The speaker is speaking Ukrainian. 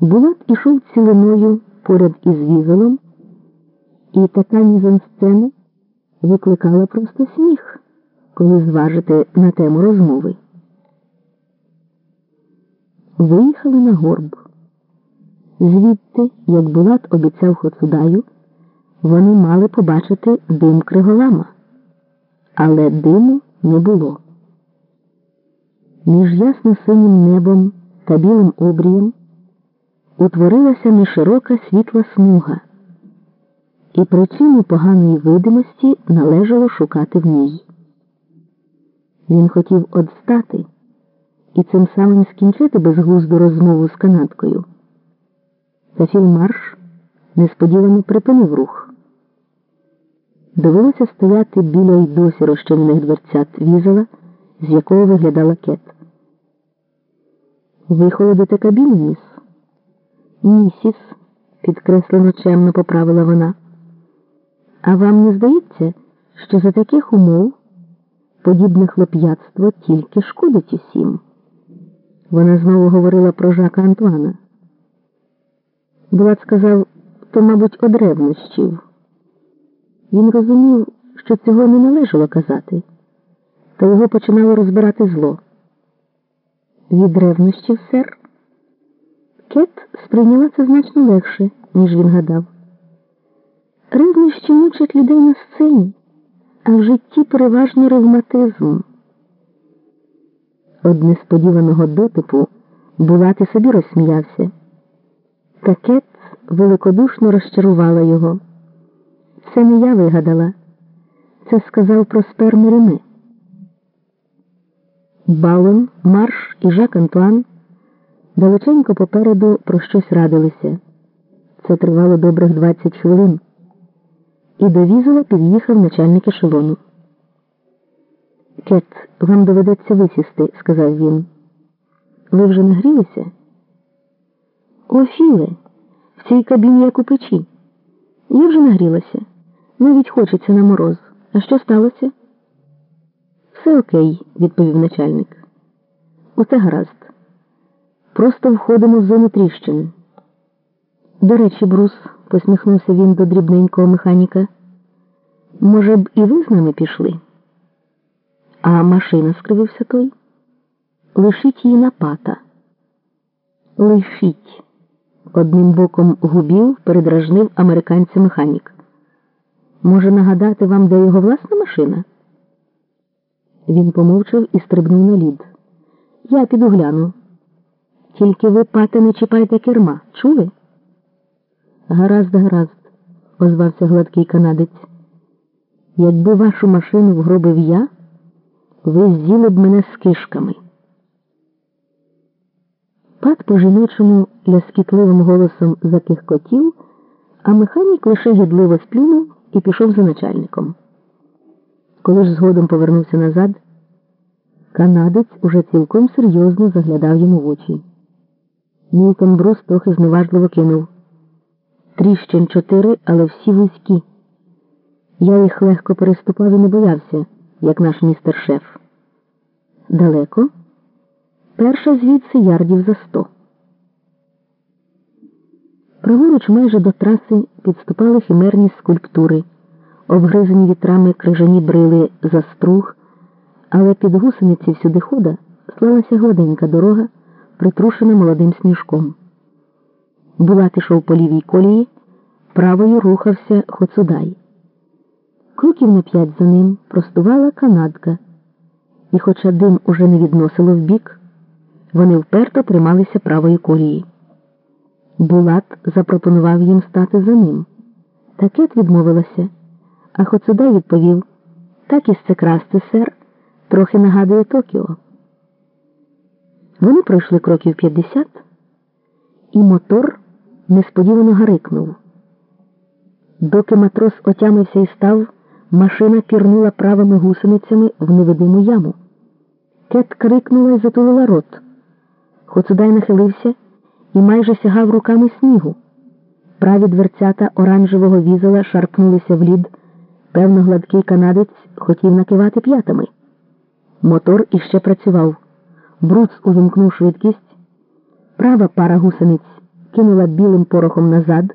Булат ішов цілиною поряд із візелом, і така мізансцена викликала просто сміх, коли зважити на тему розмови. Виїхали на горб. Звідти, як Булат обіцяв Хоцудаю, вони мали побачити дим криголама, але диму не було. Між ясно синім небом та білим обрієм утворилася неширока світла смуга, і причину поганої видимості належало шукати в ній. Він хотів одстати і цим самим скінчити безглузду розмову з канадкою. Та фільмарш несподівано припинив рух. Довелося стояти біля й досі розчинених дверцят візела, з якого виглядала кет. Ви холодите кабіну, міс? Місіс, підкреслено чемно поправила вона. А вам не здається, що за таких умов подібне хлоп'ятство тільки шкодить усім? Вона знову говорила про Жака Антуана. Булат сказав, то, мабуть, од ревнощів. Він розумів, що цього не належало казати, та його починало розбирати зло. Від ревнощів, сер? Кет сприйняла це значно легше, ніж він гадав. Ревнощі мучать людей на сцені, а в житті переважно ревматизм. Од несподіваного дотипу Булат і собі розсміявся. Та Кет великодушно розчарувала його. Це не я вигадала, це сказав Проспер Мериме. Балон, Марш і Жак Антуан далеченько попереду про щось радилися. Це тривало добрих 20 хвилин. І до візела під'їхав начальник ешелону. Кет, вам доведеться висісти, сказав він. Ви вже нагрілися? О, Філе, в цій кабіні як у печі. Я вже нагрілася. Навіть хочеться на мороз. А що сталося? Все окей, відповів начальник. Усе гаразд. Просто входимо в зону тріщини. До речі, Брус, посміхнувся він до дрібненького механіка. Може б, і ви з нами пішли? А машина, скривився той. Лишіть її на пата. Лишіть. Одним боком губів передражнив американця механік. Може нагадати вам, де його власна машина? Він помовчав і стрибнув на лід. Я піду гляну. Тільки ви, пате, не чіпайте керма. Чули? Гаразд, гаразд, озвався гладкий канадець. Якби вашу машину вгробив я, ви з'їли б мене з кишками. Пат по жіночому ляскітливим голосом закихкотів, а механік лише гідливо сплюнув і пішов за начальником. Коли ж згодом повернувся назад, канадець уже цілком серйозно заглядав йому в очі. Мілтон Брус трохи зневажливо кинув. Тріщин чотири, але всі вузькі. Я їх легко переступав і не боявся, як наш містер шеф. Далеко? Перша звідси ярдів за сто. Праворуч майже до траси підступали химерні скульптури, обгризані вітрами крижані брили за струг, але під гусениці всюди хода слалася гладенька дорога, притрушена молодим сніжком. Булат ішов по лівій колії, правою рухався Хоцудай. Кроків на п'ять за ним простувала канадка, і, хоча дим уже не відносило вбік, вони вперто трималися правої колії. Булат запропонував їм стати за ним. Такет відмовилася, а Хоцудай відповів так і красти, сер, трохи нагадує Токіо. Вони пройшли кроків 50, і мотор несподівано гарикнув. Доки матрос отямився і став, машина пірнула правими гусеницями в невидиму яму. Кет крикнула і затулила рот. Хоцудай нахилився і майже сягав руками снігу. Праві дверцята оранжевого візела шарпнулися в лід. Певно, гладкий канадець хотів накивати п'ятами. Мотор іще працював. Бруц увімкнув швидкість. Права пара гусениць кинула білим порохом назад.